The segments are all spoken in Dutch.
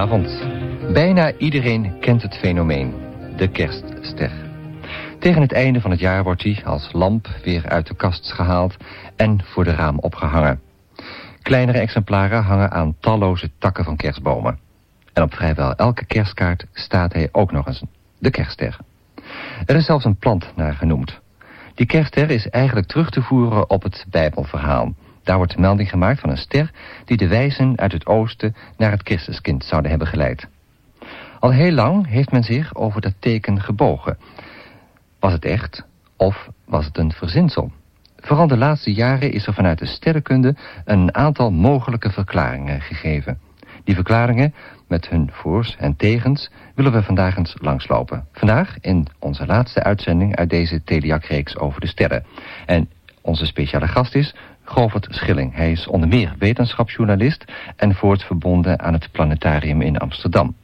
Goedenavond. Bijna iedereen kent het fenomeen, de kerstster. Tegen het einde van het jaar wordt hij als lamp weer uit de kast gehaald en voor de raam opgehangen. Kleinere exemplaren hangen aan talloze takken van kerstbomen. En op vrijwel elke kerstkaart staat hij ook nog eens, de kerstster. Er is zelfs een plant naar genoemd. Die kerstster is eigenlijk terug te voeren op het Bijbelverhaal... Daar wordt melding gemaakt van een ster die de wijzen uit het oosten naar het Christuskind zouden hebben geleid. Al heel lang heeft men zich over dat teken gebogen. Was het echt of was het een verzinsel? Vooral de laatste jaren is er vanuit de sterrenkunde een aantal mogelijke verklaringen gegeven. Die verklaringen, met hun voors en tegens, willen we vandaag eens langslopen. Vandaag in onze laatste uitzending uit deze Teliak-reeks over de sterren. En onze speciale gast is Govert Schilling. Hij is onder meer wetenschapsjournalist en voortverbonden aan het planetarium in Amsterdam.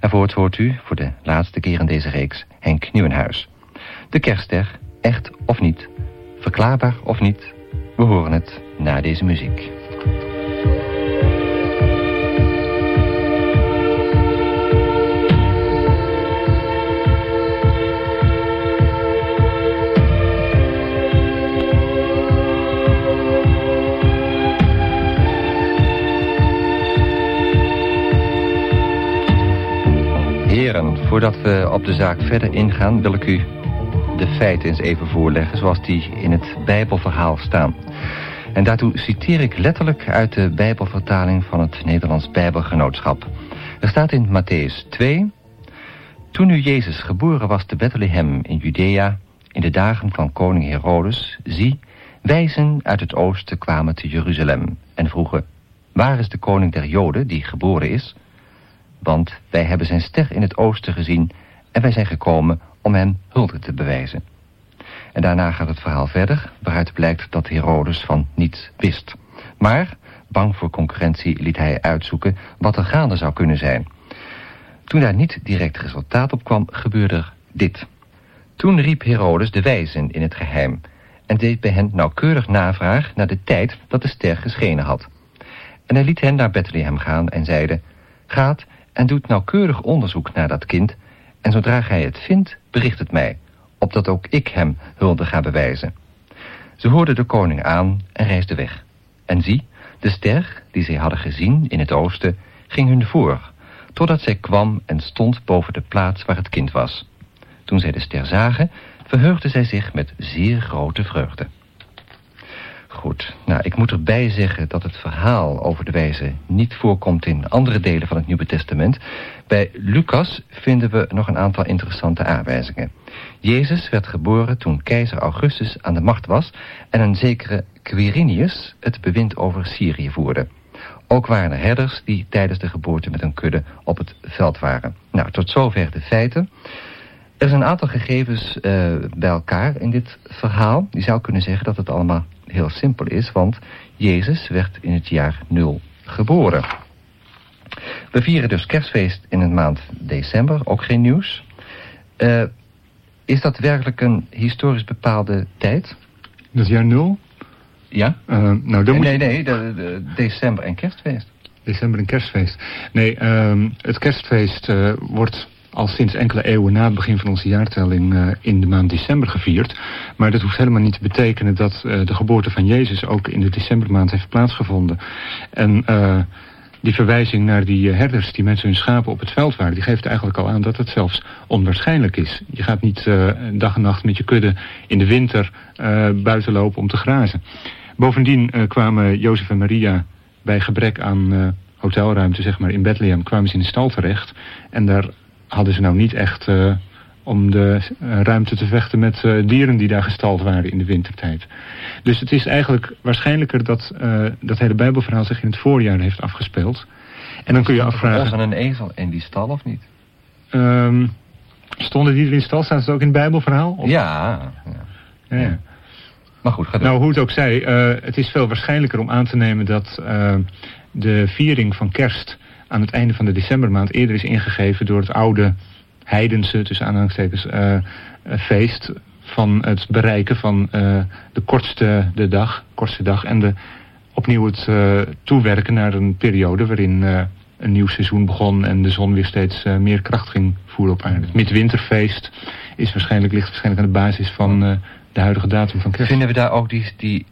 En voor het hoort u, voor de laatste keer in deze reeks, Henk Nieuwenhuis. De kerstster, echt of niet, verklaarbaar of niet, we horen het na deze muziek. Voordat we op de zaak verder ingaan... wil ik u de feiten eens even voorleggen... zoals die in het Bijbelverhaal staan. En daartoe citeer ik letterlijk uit de Bijbelvertaling... van het Nederlands Bijbelgenootschap. Er staat in Matthäus 2... Toen nu Jezus geboren was te Bethlehem in Judea... in de dagen van koning Herodes... zie, wijzen uit het oosten kwamen te Jeruzalem... en vroegen... Waar is de koning der Joden die geboren is want wij hebben zijn ster in het oosten gezien en wij zijn gekomen om hem hulde te bewijzen. En daarna gaat het verhaal verder, waaruit blijkt dat Herodes van niets wist. Maar, bang voor concurrentie, liet hij uitzoeken wat er gaande zou kunnen zijn. Toen daar niet direct resultaat op kwam, gebeurde er dit. Toen riep Herodes de wijzen in het geheim en deed bij hen nauwkeurig navraag naar de tijd dat de ster geschenen had. En hij liet hen naar Bethlehem gaan en zeide, gaat en doet nauwkeurig onderzoek naar dat kind... en zodra gij het vindt, bericht het mij... opdat ook ik hem hulde ga bewijzen. Ze hoorden de koning aan en reisden weg. En zie, de ster, die zij hadden gezien in het oosten, ging hun voor... totdat zij kwam en stond boven de plaats waar het kind was. Toen zij de ster zagen, verheugden zij zich met zeer grote vreugde. Goed, nou, ik moet erbij zeggen dat het verhaal over de wijze niet voorkomt in andere delen van het Nieuwe Testament. Bij Lucas vinden we nog een aantal interessante aanwijzingen. Jezus werd geboren toen keizer Augustus aan de macht was en een zekere Quirinius het bewind over Syrië voerde. Ook waren er herders die tijdens de geboorte met een kudde op het veld waren. Nou, tot zover de feiten. Er zijn een aantal gegevens uh, bij elkaar in dit verhaal. Je zou kunnen zeggen dat het allemaal heel simpel is, want Jezus werd in het jaar nul geboren. We vieren dus kerstfeest in de maand december, ook geen nieuws. Uh, is dat werkelijk een historisch bepaalde tijd? Dat jaar nul? Ja. Uh, nou, dan nee, nee, de, de, december en kerstfeest. December en kerstfeest. Nee, uh, het kerstfeest uh, wordt al sinds enkele eeuwen na het begin van onze jaartelling uh, in de maand december gevierd. Maar dat hoeft helemaal niet te betekenen dat uh, de geboorte van Jezus ook in de decembermaand heeft plaatsgevonden. En uh, die verwijzing naar die herders die met hun schapen op het veld waren... die geeft eigenlijk al aan dat het zelfs onwaarschijnlijk is. Je gaat niet dag en nacht met je kudde in de winter buiten lopen om te grazen. Bovendien kwamen Jozef en Maria bij gebrek aan hotelruimte zeg maar, in Bethlehem... kwamen ze in de stal terecht en daar hadden ze nou niet echt uh, om de uh, ruimte te vechten met uh, dieren die daar gestald waren in de wintertijd. Dus het is eigenlijk waarschijnlijker dat dat hele bijbelverhaal zich in het voorjaar heeft afgespeeld. En dan kun je afvragen... Was er een ezel in die stal of niet? Um, stonden die er in de stal? Staan ze ook in het bijbelverhaal? Of? Ja, ja. ja. Maar goed, ga door. Nou, hoe het ook zij, het is veel waarschijnlijker om aan te nemen dat de viering van kerst aan het einde van de decembermaand eerder is ingegeven door het oude heidense, tussen aanhalingstekens, uh, feest van het bereiken van uh, de kortste de dag, kortste dag en de, opnieuw het toewerken naar een periode waarin een nieuw seizoen begon en de zon weer steeds meer kracht ging voeren op aarde. Het midwinterfeest is waarschijnlijk, ligt waarschijnlijk aan de basis van de huidige datum van kerst. Vinden we daar ook die, die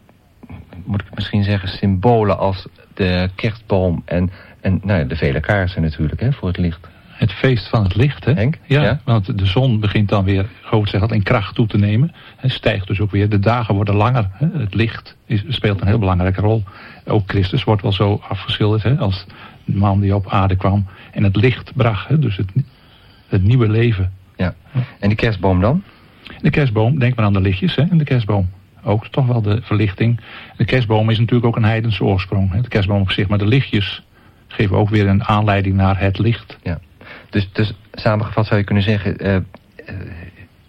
moet ik misschien zeggen, symbolen als de kerstboom en, en nou, de vele kaarsen natuurlijk hè, voor het licht? Het feest van het licht, hè? Henk? Ja, want de zon begint dan weer, groot zeggen, in kracht toe te nemen. En stijgt dus ook weer. De dagen worden langer. Hè? Het licht is, speelt een heel belangrijke rol. Ook Christus wordt wel zo afgeschilderd hè? als de man die op aarde kwam. En het licht bracht, hè? dus het, het nieuwe leven. Ja. En die kerstboom dan? De kerstboom, denk maar aan de lichtjes hè, in de kerstboom. Ook toch wel de verlichting. De kerstboom is natuurlijk ook een heidense oorsprong. Hè? De kerstboom op zich, maar de lichtjes geven ook weer een aanleiding naar het licht. Ja. Dus, dus samengevat zou je kunnen zeggen... Uh,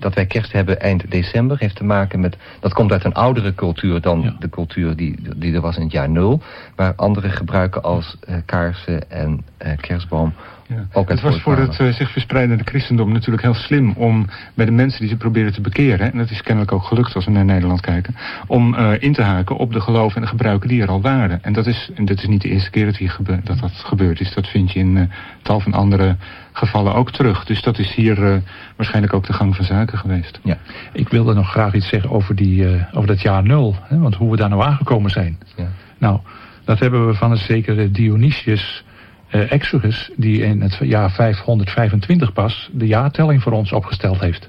dat wij kerst hebben eind december heeft te maken met... dat komt uit een oudere cultuur dan de cultuur die, die er was in het jaar nul... waar anderen gebruiken als uh, kaarsen en uh, kerstboom ja. Ook het was voor het uh, zich verspreidende christendom natuurlijk heel slim om bij de mensen die ze proberen te bekeren, en dat is kennelijk ook gelukt als we naar Nederland kijken, om uh, in te haken op de geloven en de gebruiken die er al waren. En dat is, en dat is niet de eerste keer dat, hier dat dat gebeurd is. Dat vind je in uh, tal van andere gevallen ook terug. Dus dat is hier waarschijnlijk ook de gang van zaken geweest. Ja, ik wilde nog graag iets zeggen over, die, over dat jaar nul, hè, want hoe we daar nou aangekomen zijn. Ja. Nou, dat hebben we van een zekere Dionysius uh, Exodus, die in het jaar 525 pas de jaartelling voor ons opgesteld heeft.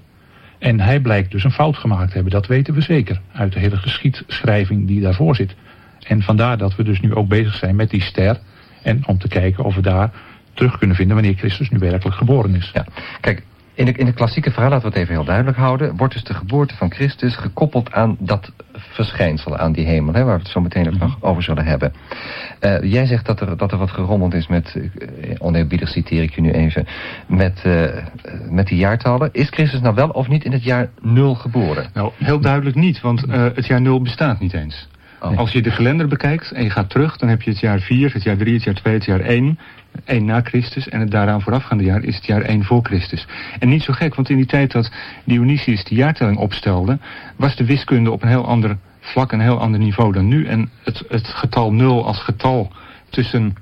En hij blijkt dus een fout gemaakt te hebben, dat weten we zeker, uit de hele geschiedschrijving die daarvoor zit. En vandaar dat we dus nu ook bezig zijn met die ster en om te kijken of we daar terug kunnen vinden wanneer Christus nu werkelijk geboren is. Ja, kijk, in de, in de klassieke verhaal, laten we het even heel duidelijk houden... wordt dus de geboorte van Christus gekoppeld aan dat verschijnsel, aan die hemel... Hè, waar we het zo meteen nog mhm. over zullen hebben. Uh, jij zegt dat er, dat er wat gerommeld is met... Uh, oneerbiedig citeer ik je nu even... Met, uh, met die jaartallen. Is Christus nou wel of niet in het jaar nul geboren? Nou, heel duidelijk niet, want het jaar nul bestaat niet eens. Oh. Als je de kalender bekijkt en je gaat terug... dan heb je het jaar 4, het jaar 3, het jaar 2, het jaar 1... 1 na Christus en het daaraan voorafgaande jaar is het jaar 1 voor Christus. En niet zo gek, want in die tijd dat Dionysius die jaartelling opstelde... was de wiskunde op een heel ander vlak, een heel ander niveau dan nu. En het, het getal 0 als getal tussen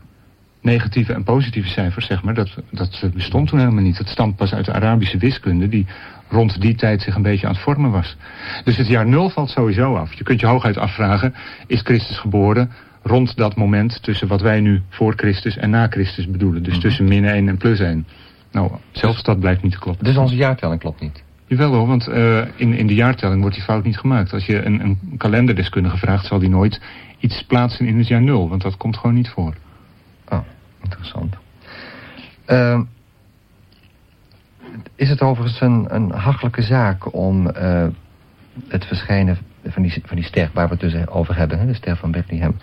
negatieve en positieve cijfers, zeg maar, dat, dat bestond toen helemaal niet. Dat stamt pas uit de Arabische wiskunde, die rond die tijd zich een beetje aan het vormen was. Dus het jaar 0 valt sowieso af. Je kunt je hooguit afvragen, is Christus geboren rond dat moment tussen wat wij nu voor Christus en na Christus bedoelen. Dus mhm. tussen min 1 en plus 1. Nou, zelfs dat blijkt niet te kloppen. Dus onze jaartelling klopt niet? Jawel hoor, want uh, in, in de jaartelling wordt die fout niet gemaakt. Als je een, een kalenderdeskundige vraagt, zal die nooit iets plaatsen in het jaar 0. Want dat komt gewoon niet voor. Oh, interessant. Uh, is het overigens een, een hachelijke zaak om uh, het verschijnen van die, van die ster waar we het dus over hebben, hè, de ster van Bethlehem,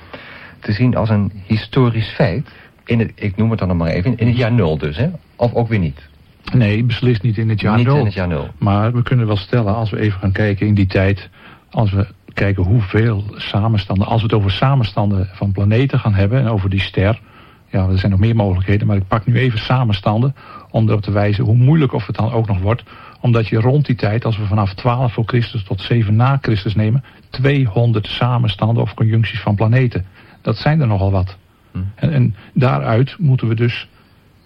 te zien als een historisch feit, in het, ik noem het dan nog maar even, in het jaar nul dus, hè? of ook weer niet? Nee, beslist niet in het jaar niet nul. in het jaar nul. Maar we kunnen wel stellen, als we even gaan kijken in die tijd, als we kijken hoeveel samenstanden, als we het over samenstanden van planeten gaan hebben en over die ster, ja, er zijn nog meer mogelijkheden, maar ik pak nu even samenstanden om erop te wijzen hoe moeilijk of het dan ook nog wordt omdat je rond die tijd, als we vanaf 12 voor Christus tot 7 na Christus nemen, 200 samenstanden of conjuncties van planeten. Dat zijn er nogal wat. Hm. En, en, daaruit moeten we dus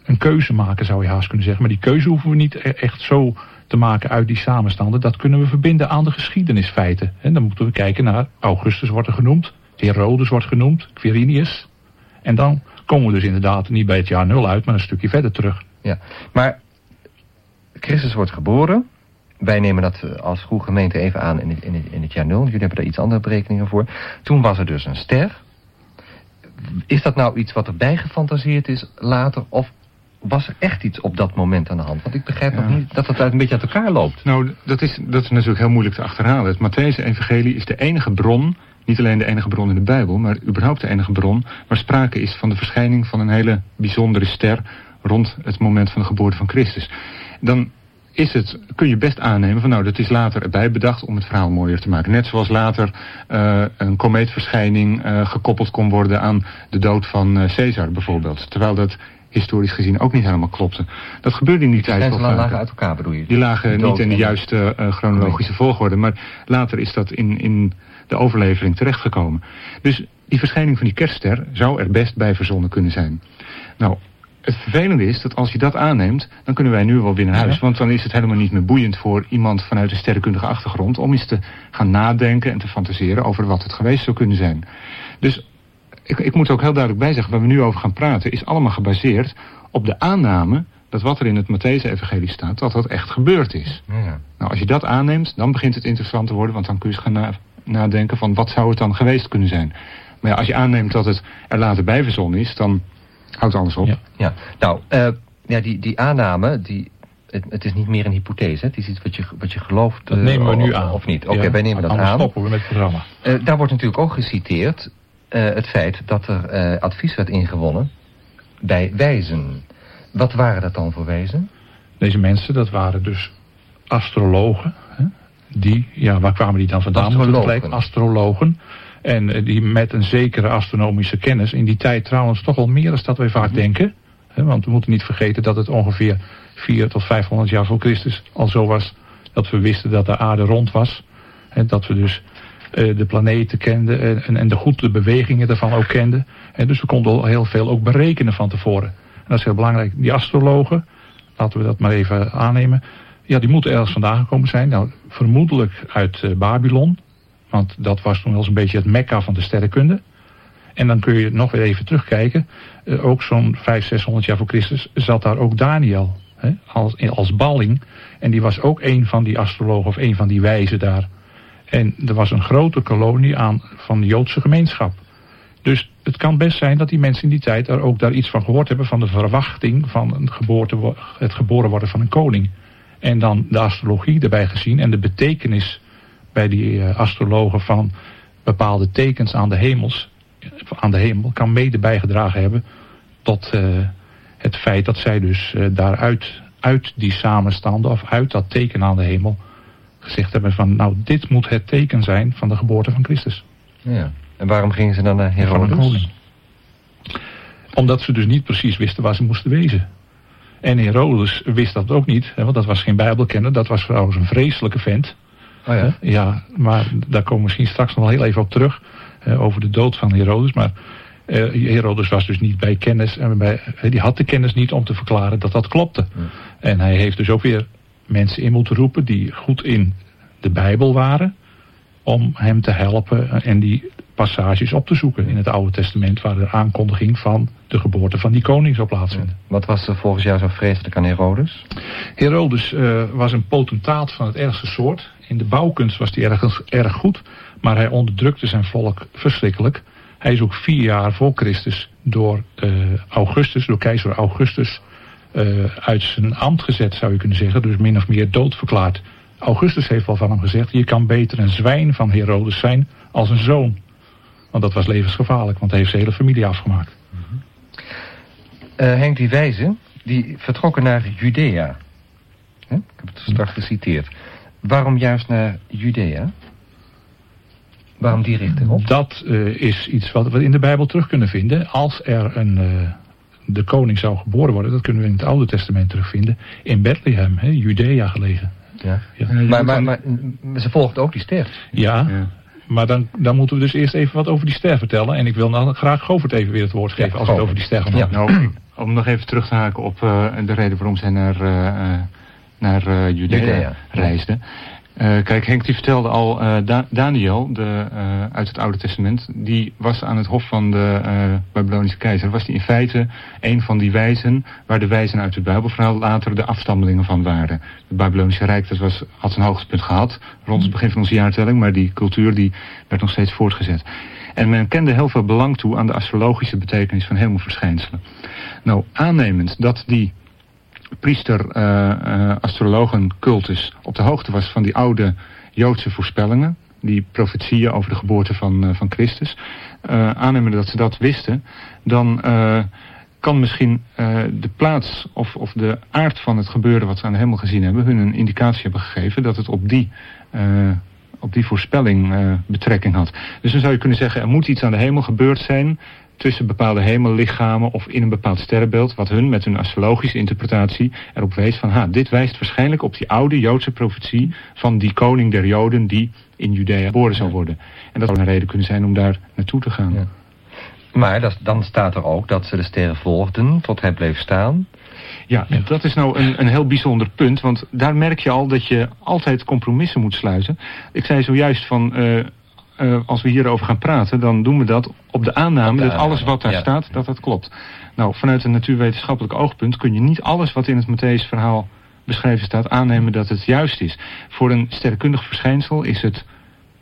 een keuze maken, zou je haast kunnen zeggen. Maar die keuze hoeven we niet e- echt zo te maken uit die samenstanden. Dat kunnen we verbinden aan de geschiedenisfeiten. En dan moeten we kijken naar Augustus wordt er genoemd, Herodes wordt genoemd, Quirinius. En dan komen we dus inderdaad niet bij het jaar nul uit, maar een stukje verder terug. Ja, maar Christus wordt geboren. Wij nemen dat eh, als goede gemeente even aan in het, in, het, in het jaar nul. Jullie hebben daar iets andere berekeningen voor. Toen was er dus een ster. Is dat nou iets wat erbij gefantaseerd is later? Of was er echt iets op dat moment aan de hand? Want ik begrijp nog niet dat het een beetje uit elkaar loopt. Nou, dat is, dat is natuurlijk heel moeilijk te achterhalen. Het Matthäus-evangelie is de enige bron, niet alleen de enige bron in de Bijbel... maar überhaupt de enige bron waar sprake is van de verschijning van een hele bijzondere ster... rond het moment van de geboorte van Christus dan is het, kun je best aannemen van nou, dat is later erbij bedacht om het verhaal mooier te maken. Net zoals later uh, een komeetverschijning uh, gekoppeld kon worden aan de dood van uh, Caesar bijvoorbeeld. Terwijl dat historisch gezien ook niet helemaal klopte. Dat gebeurde in die tijd Die lagen uit elkaar bedoel je? Die lagen niet in de juiste chronologische volgorde. Maar later is dat in, in de overlevering terechtgekomen. Dus die verschijning van die kerstster zou er best bij verzonnen kunnen zijn. Nou, het vervelende is dat als je dat aanneemt, dan kunnen wij nu wel weer naar huis. Want dan is het helemaal niet meer boeiend voor iemand vanuit een sterrenkundige achtergrond... om eens te gaan nadenken en te fantaseren over wat het geweest zou kunnen zijn. Dus ik, ik moet ook heel duidelijk bijzeggen, waar we nu over gaan praten... is allemaal gebaseerd op de aanname dat wat er in het Matthäus-evangelie staat... dat dat echt gebeurd is. Ja. Nou, als je dat aanneemt, dan begint het interessant te worden... want dan kun je eens gaan nadenken van wat zou het dan geweest kunnen zijn. Maar ja, als je aanneemt dat het er later bij verzonnen is... dan houdt alles op. Ja, ja. nou, uh, ja, die, die aanname, die, het, het, is niet meer een hypothese. Het is iets wat je, wat je gelooft. Dat nemen we nu aan. Of niet. Oké, okay, wij nemen dat Anders aan. stoppen we met het programma. Uh, daar wordt natuurlijk ook geciteerd het feit dat er advies werd ingewonnen bij wijzen. Wat waren dat dan voor wijzen? Deze mensen, dat waren dus astrologen. Hè? Die, ja, waar kwamen die dan vandaan? Astrologen. Astrologen. En die met een zekere astronomische kennis, in die tijd trouwens toch wel meer dan dat wij vaak mm -hmm. denken. Want we moeten niet vergeten dat het ongeveer 4 tot 500 jaar voor Christus al zo was dat we wisten dat de aarde rond was. En dat we dus uh, de planeten kenden en, en de goede bewegingen daarvan ook kenden. En dus we konden al heel veel ook berekenen van tevoren. En dat is heel belangrijk. Die astrologen, laten we dat maar even aannemen. Ja, die moeten ergens vandaan gekomen zijn. Nou, vermoedelijk uit uh, Babylon. Want dat was toen wel eens een beetje het mekka van de sterrenkunde. En dan kun je nog weer even terugkijken. Uh, ook zo'n 500, 600 jaar voor Christus zat daar ook Daniel. Hè, als, als balling. En die was ook een van die astrologen of een van die wijzen daar. En er was een grote kolonie aan van de Joodse gemeenschap. Dus het kan best zijn dat die mensen in die tijd er ook daar iets van gehoord hebben... van de verwachting van geboorte, het geboren worden van een koning. En dan de astrologie erbij gezien en de betekenis bij die uh, astrologen van bepaalde tekens aan de hemels, aan de hemel, kan mede bijgedragen hebben tot uh, het feit dat zij dus uh, daaruit uit die samenstanden of uit dat teken aan de hemel gezegd hebben van nou dit moet het teken zijn van de geboorte van Christus. Ja. En waarom gingen ze dan naar Herodes? Omdat ze dus niet precies wisten waar ze moesten wezen. En Herodes wist dat ook niet, hè, want dat was geen bijbelkenner, dat was trouwens een vreselijke vent. Oh ja? ja, maar daar komen we misschien straks nog wel heel even op terug. Uh, over de dood van Herodes. Maar uh, Herodes was dus niet bij kennis. En bij, die had de kennis niet om te verklaren dat dat klopte. Ja. En hij heeft dus ook weer mensen in moeten roepen die goed in de Bijbel waren. Om hem te helpen en die passages op te zoeken in het Oude Testament. Waar de aankondiging van de geboorte van die koning zou plaatsvinden. Wat was er volgens jou zo vreselijk aan Herodes? Herodes was een potentaat van het ergste soort. In de bouwkunst was hij erg, erg goed, maar hij onderdrukte zijn volk verschrikkelijk. Hij is ook vier jaar voor Christus door uh, Augustus, door keizer Augustus, uh, uit zijn ambt gezet zou je kunnen zeggen. Dus min of meer doodverklaard. Augustus heeft wel van hem gezegd, je kan beter een zwijn van Herodes zijn als een zoon. Want dat was levensgevaarlijk, want hij heeft zijn hele familie afgemaakt. Uh, Henk die Wijze, die vertrokken naar Judea. He? Ik heb het straks geciteerd. Waarom juist naar Judea? Waarom die richting op? Dat uh, is iets wat we in de Bijbel terug kunnen vinden. Als er een, uh, de koning zou geboren worden, dat kunnen we in het Oude Testament terugvinden. In Bethlehem, hè, Judea gelegen. Ja. ja. Maar, maar, maar, maar, ze volgt ook die ster. Ja, ja. Maar dan, dan moeten we dus eerst even wat over die ster vertellen. En ik wil dan graag Govert even weer het woord geven ja, als het over die ster gaan ja. nou, Om nog even terug te haken op uh, de reden waarom zij naar naar uh, Judea, Judea, reisde. Uh, kijk, Henk die vertelde al, da Daniel de, uit het Oude Testament, die was aan het hof van de Babylonische keizer. Was die in feite een van die wijzen, waar de wijzen uit het Bijbelverhaal later de afstammelingen van waren. Het Babylonische Rijk dat was, had zijn hoogtepunt gehad, rond het begin van onze jaartelling, maar die cultuur die werd nog steeds voortgezet. En men kende heel veel belang toe aan de astrologische betekenis van hemelverschijnselen. Nou, aannemend dat die priester uh, uh, astrologencultus op de hoogte was van die oude Joodse voorspellingen, die profetieën over de geboorte van, uh, van Christus, aannemen dat ze dat wisten, dan kan misschien de plaats of, of de aard van het gebeuren wat ze aan de hemel gezien hebben, hun een indicatie hebben gegeven dat het op die, op die voorspelling uh, betrekking had. Dus dan zou je kunnen zeggen, er moet iets aan de hemel gebeurd zijn tussen bepaalde hemellichamen of in een bepaald sterrenbeeld, wat hun met hun astrologische interpretatie erop wees van, ha, dit wijst waarschijnlijk op die oude Joodse profetie van die koning der Joden die in Judea geboren zou worden. En dat zou een reden kunnen zijn om daar naartoe te gaan. Ja. Maar dat, dan staat er ook dat ze de sterren volgden tot hij bleef staan. Ja, en dat is nou een, een heel bijzonder punt, want daar merk je al dat je altijd compromissen moet sluiten. Ik zei zojuist van, uh, uh, als we hierover gaan praten, dan doen we dat op de aanname dat alles wat daar staat, dat dat klopt. Nou, vanuit een natuurwetenschappelijk oogpunt kun je niet alles wat in het Matthäus verhaal beschreven staat aannemen dat het juist is. Voor een sterrenkundig verschijnsel is het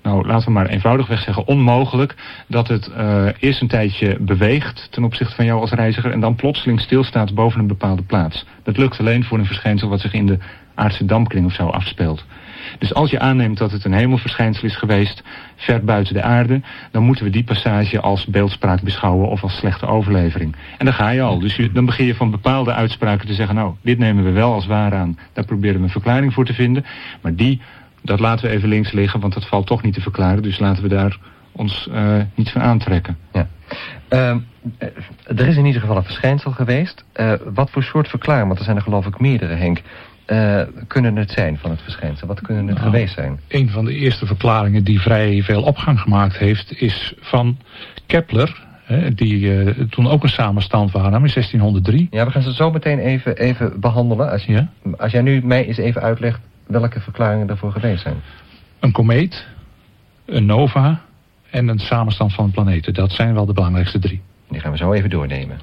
nou laten we maar eenvoudigweg zeggen, onmogelijk dat het uh, eerst een tijdje beweegt ten opzichte van jou als reiziger en dan plotseling stilstaat boven een bepaalde plaats. Dat lukt alleen voor een verschijnsel wat zich in de aardse dampkring of zo afspeelt. Dus als je aanneemt dat het een hemelverschijnsel is geweest, ver buiten de aarde, dan moeten we die passage als beeldspraak beschouwen of als slechte overlevering. En dan ga je al. Dus dan begin je van bepaalde uitspraken te zeggen, nou, dit nemen we wel als waar aan, daar proberen we een verklaring voor te vinden, maar die dat laten we even links liggen, want dat valt toch niet te verklaren. Dus laten we daar ons uh, niet van aantrekken. Ja. Uh, er is in ieder geval een verschijnsel geweest. Uh, wat voor soort verklaring, want er zijn er geloof ik meerdere, Henk... Uh, kunnen het zijn van het verschijnsel? Wat kunnen het nou, geweest zijn? Een van de eerste verklaringen die vrij veel opgang gemaakt heeft... is van Kepler, hè, die toen ook een samenstand waren in 1603. Ja, we gaan ze zo meteen even, even behandelen. Als, ja? als jij nu mij eens even uitlegt welke verklaringen ervoor geweest zijn? Een komeet, een nova en een samenstand van planeten. Dat zijn wel de belangrijkste drie. Die gaan we zo even doornemen.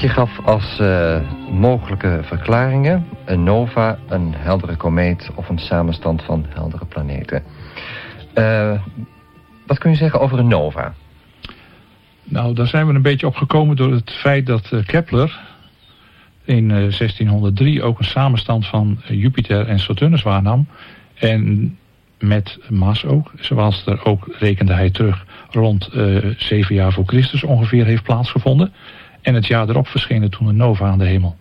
Je gaf als uh, mogelijke verklaringen een nova, een heldere komeet of een samenstand van heldere planeten. Uh, wat kun je zeggen over een nova? Nou, daar zijn we een beetje op gekomen door het feit dat uh, Kepler in 1603 ook een samenstand van Jupiter en Saturnus waarnam. En met Mas ook, zoals er ook rekende hij terug rond zeven jaar voor Christus ongeveer heeft plaatsgevonden. En het jaar erop verscheen toen een nova aan de hemel.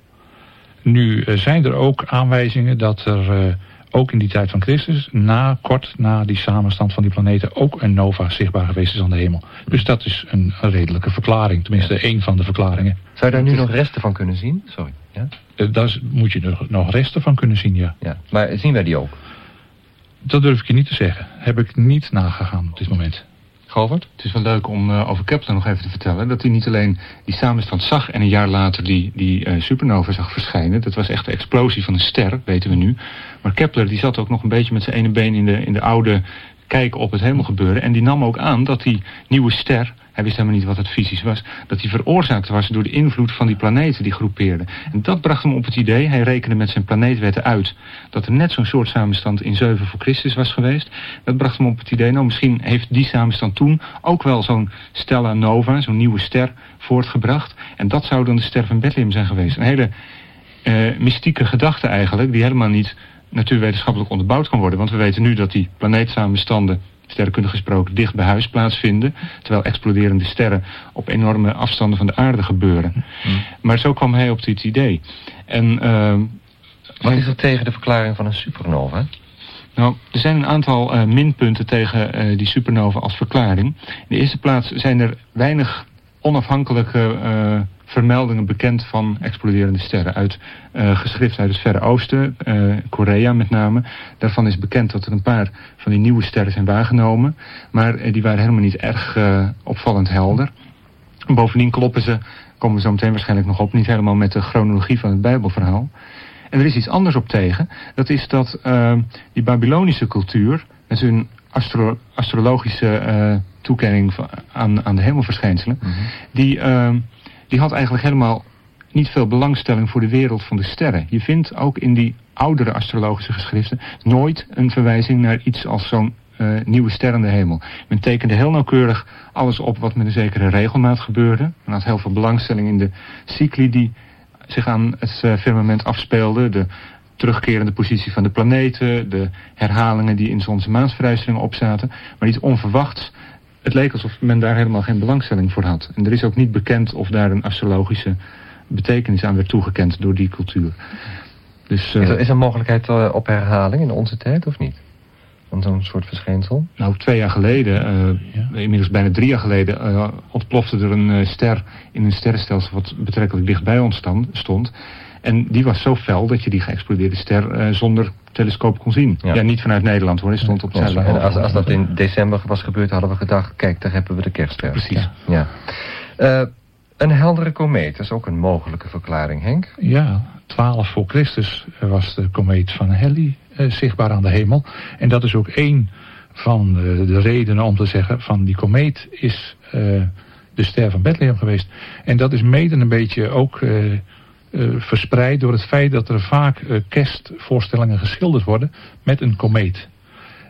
Nu uh, zijn er ook aanwijzingen dat er uh, ook in die tijd van Christus, na, kort na die samenstand van die planeten, ook een nova zichtbaar geweest is aan de hemel. Dus dat is een, een redelijke verklaring, tenminste ja. één van de verklaringen. Zou je daar nu nog resten van kunnen zien? Sorry. Ja? Uh, daar moet je nog, nog resten van kunnen zien, ja. ja. Maar zien wij die ook? Dat durf ik je niet te zeggen. Heb ik niet nagegaan op dit moment. Govert? Het is wel leuk om uh, over Kepler nog even te vertellen... dat hij niet alleen die samenstand zag en een jaar later die, die uh, supernova zag verschijnen. Dat was echt de explosie van een ster, weten we nu. Maar Kepler die zat ook nog een beetje met zijn ene been in de, in de oude kijk op het hemelgebeuren. En die nam ook aan dat die nieuwe ster hij wist helemaal niet wat het fysisch was. Dat hij veroorzaakt was door de invloed van die planeten die groepeerden. En dat bracht hem op het idee, hij rekende met zijn planeetwetten uit... dat er net zo'n soort samenstand in 7 voor Christus was geweest. Dat bracht hem op het idee, nou misschien heeft die samenstand toen... ook wel zo'n Stella Nova, zo'n nieuwe ster, voortgebracht. En dat zou dan de ster van Bethlehem zijn geweest. Een hele uh, mystieke gedachte eigenlijk, die helemaal niet natuurwetenschappelijk onderbouwd kan worden. Want we weten nu dat die planeetsamenstanden sterrenkundig gesproken dicht bij huis plaatsvinden. Terwijl exploderende sterren op enorme afstanden van de aarde gebeuren. Mm. Maar zo kwam hij op dit idee. En, uh, Wat is er tegen de verklaring van een supernova? Nou, er zijn een aantal uh, minpunten tegen uh, die supernova als verklaring. In de eerste plaats zijn er weinig onafhankelijke uh, vermeldingen bekend van exploderende sterren. Uit uh, geschrift uit het Verre Oosten, uh, Korea met name. Daarvan is bekend dat er een paar van die nieuwe sterren zijn waargenomen. Maar uh, die waren helemaal niet erg opvallend helder. Bovendien kloppen ze, komen we zo meteen waarschijnlijk nog op, niet helemaal met de chronologie van het Bijbelverhaal. En er is iets anders op tegen. Dat is dat die Babylonische cultuur met hun astro astrologische toekenning van, aan, aan de hemelverschijnselen... Mm -hmm. die die had eigenlijk helemaal niet veel belangstelling voor de wereld van de sterren. Je vindt ook in die oudere astrologische geschriften nooit een verwijzing naar iets als zo'n uh, nieuwe ster de hemel. Men tekende heel nauwkeurig alles op wat met een zekere regelmaat gebeurde. Men had heel veel belangstelling in de cycli die zich aan het uh, firmament afspeelden. De terugkerende positie van de planeten, de herhalingen die in zons- en maansverhuizingen opzaten. Maar niet onverwachts het leek alsof men daar helemaal geen belangstelling voor had. En er is ook niet bekend of daar een astrologische betekenis aan werd toegekend door die cultuur. Dus, is, er, is er mogelijkheid op herhaling in onze tijd of niet? Van zo'n soort verschijnsel? Nou, twee jaar geleden, inmiddels bijna drie jaar geleden, ontplofte er een ster in een sterrenstelsel wat betrekkelijk dichtbij ons stond. En die was zo fel dat je die geëxplodeerde ster zonder telescoop kon zien. Ja, niet vanuit Nederland hoor, hij stond op zuidelijk. En als, als dat in december was gebeurd, hadden we gedacht, kijk, daar hebben we de kerstster. Precies. Ja. Uh, een heldere komeet, dat is ook een mogelijke verklaring, Henk? Ja, 12 voor Christus was de komeet van Halley uh, zichtbaar aan de hemel. En dat is ook één van de, de redenen om te zeggen van die komeet is uh, de ster van Bethlehem geweest. En dat is mede een beetje ook uh, verspreid door het feit dat er vaak uh, kerstvoorstellingen geschilderd worden met een komeet.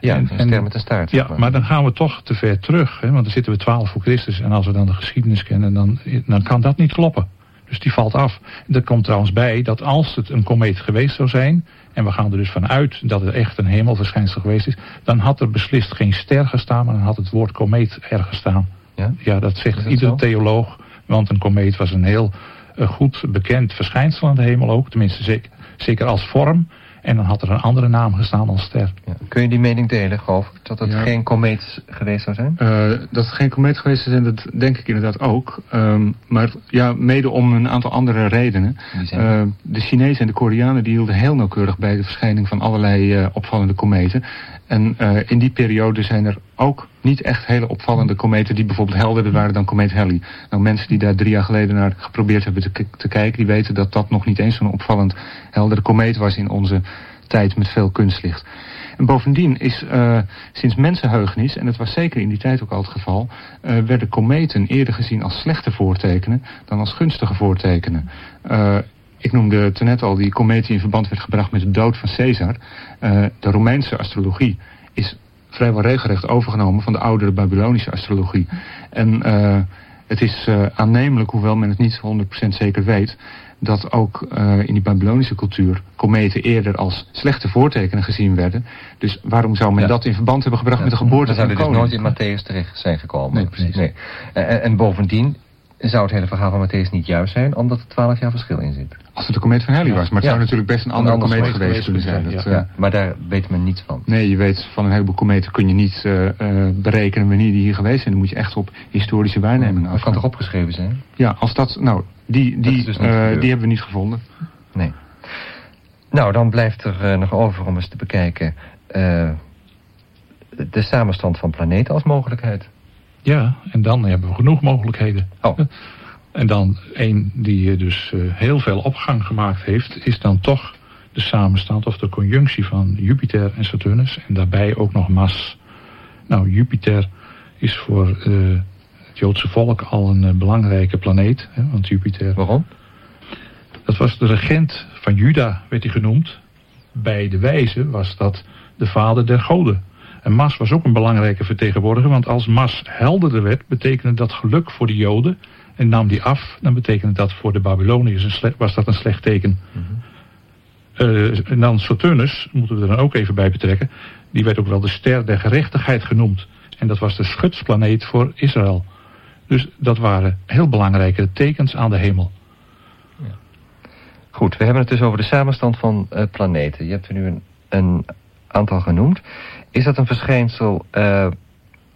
Ja, en, een ster met een staart. Ja, maar. dan gaan we toch te ver terug. Hè, want dan zitten we 12 voor Christus. En als we dan de geschiedenis kennen, dan, dan kan dat niet kloppen. Dus die valt af. Er komt trouwens bij dat als het een komeet geweest zou zijn... en we gaan er dus vanuit dat het echt een hemelverschijnsel geweest is... dan had er beslist geen ster gestaan, maar dan had het woord komeet er gestaan. Ja, ja dat zegt iedere theoloog. Want een komeet was een heel goed bekend verschijnsel aan de hemel ook. Tenminste, zeker, zeker als vorm. En dan had er een andere naam gestaan als ster. Ja. Kun je die mening delen, geloof Dat het geen komeet geweest zou zijn? Uh, dat het geen komeet geweest zou zijn, dat denk ik inderdaad ook. Um, maar ja, mede om een aantal andere redenen. Uh, de Chinezen en de Koreanen die hielden heel nauwkeurig bij de verschijning van allerlei uh, opvallende kometen. En uh, in die periode zijn er ook niet echt hele opvallende kometen die bijvoorbeeld helderder waren dan komeet Halley. Nou, mensen die daar drie jaar geleden naar geprobeerd hebben te, kijken, die weten dat dat nog niet eens zo'n opvallend heldere komeet was in onze tijd met veel kunstlicht. En bovendien is uh, sinds mensenheugenis, en dat was zeker in die tijd ook al het geval, uh, werden kometen eerder gezien als slechte voortekenen dan als gunstige voortekenen. Ik noemde ten net al die komeet die in verband werd gebracht met de dood van Caesar. Uh, de Romeinse astrologie is vrijwel regelrecht overgenomen van de oudere Babylonische astrologie. En uh, het is uh, aannemelijk, hoewel men het niet 100% zeker weet, dat ook uh, in die Babylonische cultuur kometen eerder als slechte voortekenen gezien werden. Dus waarom zou men dat in verband hebben gebracht met de geboorte van de koning? Dan zou dit dus nooit in Matthäus terecht zijn gekomen. Nee, precies. Nee. En, en bovendien, zou het hele verhaal van Matthäus niet juist zijn, omdat er 12 jaar verschil in zit. Als het de komeet van Halley was, maar het zou natuurlijk best een andere komeet geweest kunnen zijn. Dat, ja. maar daar weet men niets van. Nee, je weet van een heleboel kometen kun je niet uh, uh, berekenen wanneer die hier geweest zijn. Dan moet je echt op historische waarnemingen af. Dat kan toch opgeschreven zijn? Ja, als dat, nou, die, die, dus uh, die hebben we niet gevonden. Nee. Nou, dan blijft er nog over om eens te bekijken de samenstand van planeten als mogelijkheid. Ja, en dan hebben we genoeg mogelijkheden. Oh. En dan een die dus uh, heel veel opgang gemaakt heeft, is dan toch de samenstand of de conjunctie van Jupiter en Saturnus. En daarbij ook nog Mas. Nou, Jupiter is voor uh, het Joodse volk al een uh, belangrijke planeet. Hè, want Jupiter... Waarom? Dat was de regent van Juda, werd hij genoemd. Bij de wijze was dat de vader der goden. En Mas was ook een belangrijke vertegenwoordiger, want als Mas helderder werd, betekende dat geluk voor de Joden. En nam die af, dan betekende dat voor de Babyloniërs was dat een slecht teken. uh, en dan Saturnus, moeten we er dan ook even bij betrekken, die werd ook wel de ster der gerechtigheid genoemd. En dat was de schutsplaneet voor Israël. Dus dat waren heel belangrijke tekens aan de hemel. Ja. Goed, we hebben het dus over de samenstand van uh, planeten. Je hebt er nu een, een aantal genoemd. Is dat een verschijnsel uh,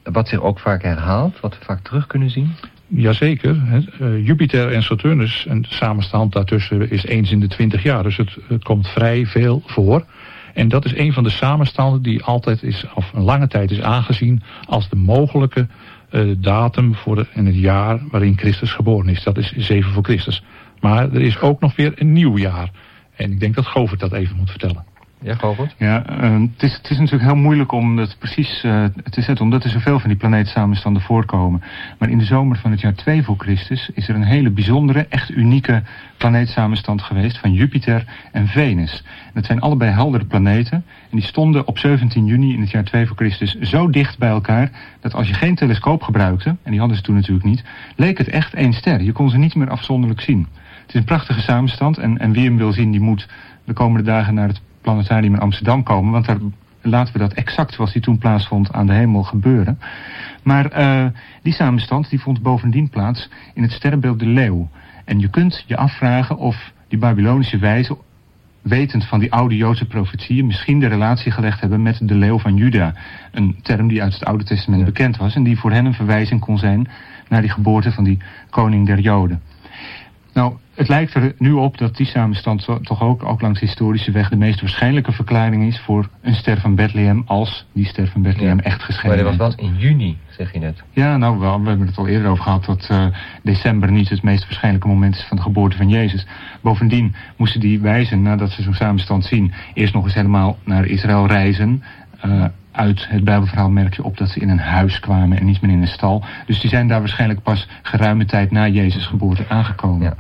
wat zich ook vaak herhaalt, wat we vaak terug kunnen zien? Jazeker. Uh, Jupiter en Saturnus, en de samenstand daartussen is eens in de twintig jaar. Dus het, het, komt vrij veel voor. En dat is een van de samenstanden die altijd is, of een lange tijd is aangezien als de mogelijke uh, datum voor de, het jaar waarin Christus geboren is. Dat is 7 voor Christus. Maar er is ook nog weer een nieuw jaar. En ik denk dat Govert dat even moet vertellen. Ja, Govert? Ja, uh, het, is, het is natuurlijk heel moeilijk om het precies uh, te zetten, omdat er zoveel van die planeetsamenstanden voorkomen. Maar in de zomer van het jaar 2 voor Christus is er een hele bijzondere, echt unieke planeetsamenstand geweest van Jupiter en Venus. dat zijn allebei heldere planeten en die stonden op 17 juni in het jaar 2 voor Christus zo dicht bij elkaar dat als je geen telescoop gebruikte, en die hadden ze toen natuurlijk niet, leek het echt één ster. Je kon ze niet meer afzonderlijk zien. Het is een prachtige samenstand en, en wie hem wil zien, die moet de komende dagen naar het planetarium in Amsterdam komen. Want daar laten we dat exact zoals die toen plaatsvond aan de hemel gebeuren. Maar uh, die samenstand die vond bovendien plaats in het sterrenbeeld de leeuw. En je kunt je afvragen of die Babylonische wijze wetend van die oude Joodse profetieën, misschien de relatie gelegd hebben met de leeuw van Juda. Een term die uit het Oude Testament bekend was en die voor hen een verwijzing kon zijn naar die geboorte van die koning der Joden. Nou, het lijkt er nu op dat die samenstand toch ook, ook langs historische weg de meest waarschijnlijke verklaring is voor een ster van Bethlehem als die ster van Bethlehem echt geschreven Maar dat was wel in juni, zeg je net. Ja, nou, we, we hebben het al eerder over gehad dat uh, december niet het meest waarschijnlijke moment is van de geboorte van Jezus. Bovendien moesten die wijzen, nadat ze zo'n samenstand zien, eerst nog eens helemaal naar Israël reizen. Uh, uit het Bijbelverhaal merk je op dat ze in een huis kwamen en niet meer in een stal. Dus die zijn daar waarschijnlijk pas geruime tijd na Jezus' geboorte aangekomen. Ja.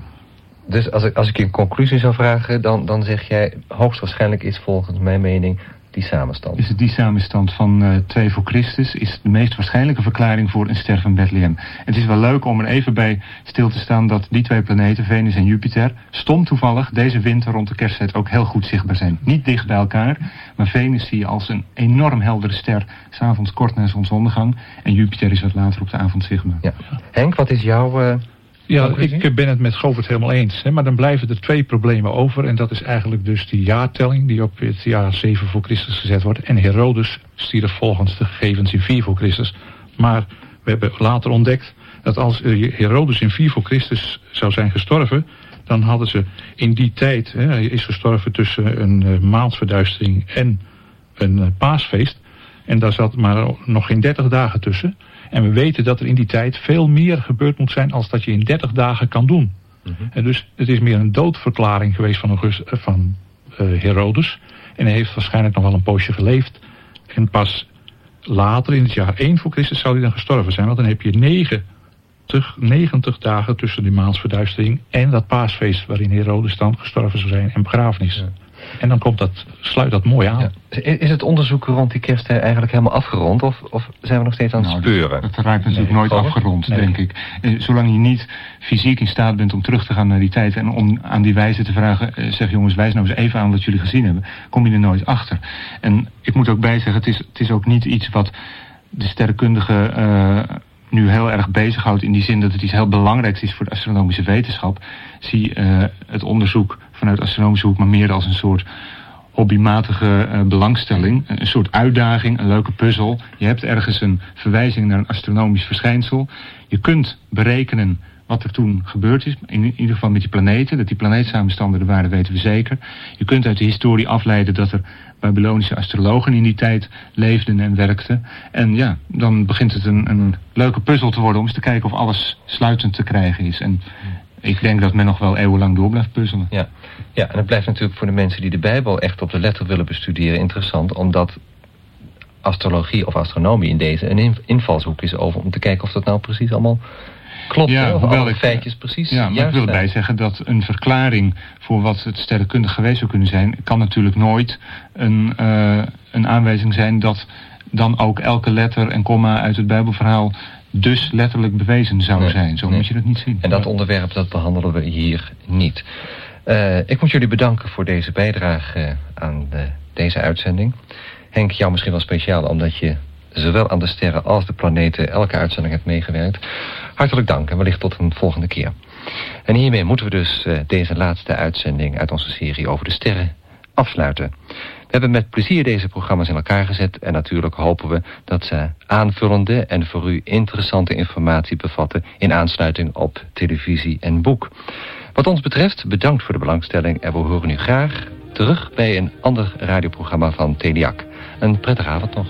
Dus als ik, als ik je een conclusie zou vragen, dan, dan zeg jij hoogstwaarschijnlijk is volgens mijn mening die samenstand. Is het die samenstand van uh, 2 voor Christus is de meest waarschijnlijke verklaring voor een ster van Bethlehem. Het is wel leuk om er even bij stil te staan dat die twee planeten, Venus en Jupiter, stom toevallig deze winter rond de kersttijd ook heel goed zichtbaar zijn. Niet dicht bij elkaar, maar Venus zie je als een enorm heldere ster, s'avonds kort na zonsondergang. En Jupiter is wat later op de avond zichtbaar. Ja. Henk, wat is jouw... Uh... Ja, ik ben het met Govert helemaal eens. Hè, maar dan blijven er twee problemen over. En dat is eigenlijk dus die jaartelling die op het jaar 7 voor Christus gezet wordt. En Herodes stierf volgens de gegevens in 4 voor Christus. Maar we hebben later ontdekt dat als Herodes in 4 voor Christus zou zijn gestorven... dan hadden ze in die tijd, hè, hij is gestorven tussen een uh, maansverduistering en een paasfeest... En daar zat maar nog geen 30 dagen tussen. En we weten dat er in die tijd veel meer gebeurd moet zijn als dat je in 30 dagen kan doen. Mhm. En dus het is meer een doodverklaring geweest van, August, eh, van uh, Herodes. En hij heeft waarschijnlijk nog wel een poosje geleefd. En pas later, in het jaar 1 voor Christus, zou hij dan gestorven zijn. Want dan heb je 90, 90 dagen tussen die maansverduistering en dat paasfeest waarin Herodes dan gestorven zou zijn en begrafenis. Ja. En dan komt dat, sluit dat mooi aan. Ja. Is het onderzoek rond die kerst eigenlijk helemaal afgerond? Of, of zijn we nog steeds aan het nou, speuren? Het raakt natuurlijk nooit afgerond, denk ik. Eh, zolang je niet fysiek in staat bent om terug te gaan naar die tijd... en om aan die wijze te vragen... Eh, zeg jongens, wijs nou eens even aan wat jullie gezien hebben... kom je er nooit achter. En ik moet ook bijzeggen, het is, het is ook niet iets wat de sterrenkundige... Uh, nu heel erg bezighoudt in die zin dat het iets heel belangrijks is voor de astronomische wetenschap. Zie uh, het onderzoek vanuit astronomische hoek, maar meer als een soort hobbymatige uh, belangstelling. Een soort uitdaging, een leuke puzzel. Je hebt ergens een verwijzing naar een astronomisch verschijnsel. Je kunt berekenen wat er toen gebeurd is. In, in ieder geval met die planeten. Dat die planeetsamenstanden er waren, weten we zeker. Je kunt uit de historie afleiden dat er Babylonische astrologen in die tijd leefden en werkten. En ja, dan begint het een, een leuke puzzel te worden om eens te kijken of alles sluitend te krijgen is. En ik denk dat men nog wel eeuwenlang door blijft puzzelen. Ja. Ja, en het blijft natuurlijk voor de mensen die de Bijbel echt op de letter willen bestuderen interessant, omdat astrologie of astronomie in deze een invalshoek is over om te kijken of dat nou precies allemaal klopt. Ja, of alle feitjes precies Ja, maar ik wil erbij zeggen dat een verklaring voor wat het sterrenkundig geweest zou kunnen zijn, kan natuurlijk nooit een, uh, een aanwijzing zijn dat dan ook elke letter en komma uit het Bijbelverhaal dus letterlijk bewezen zou zijn. Zo moet je dat niet zien. En dat onderwerp dat behandelen we hier niet. Uh, ik moet jullie bedanken voor deze bijdrage aan de, deze uitzending. Henk, jou misschien wel speciaal omdat je zowel aan de sterren als de planeten elke uitzending hebt meegewerkt. Hartelijk dank en wellicht tot een volgende keer. En hiermee moeten we dus uh, deze laatste uitzending uit onze serie over de sterren afsluiten. We hebben met plezier deze programma's in elkaar gezet en natuurlijk hopen we dat ze aanvullende en voor u interessante informatie bevatten in aansluiting op televisie en boek. Wat ons betreft, bedankt voor de belangstelling en we horen u graag terug bij een ander radioprogramma van Teliak. Een prettige avond nog.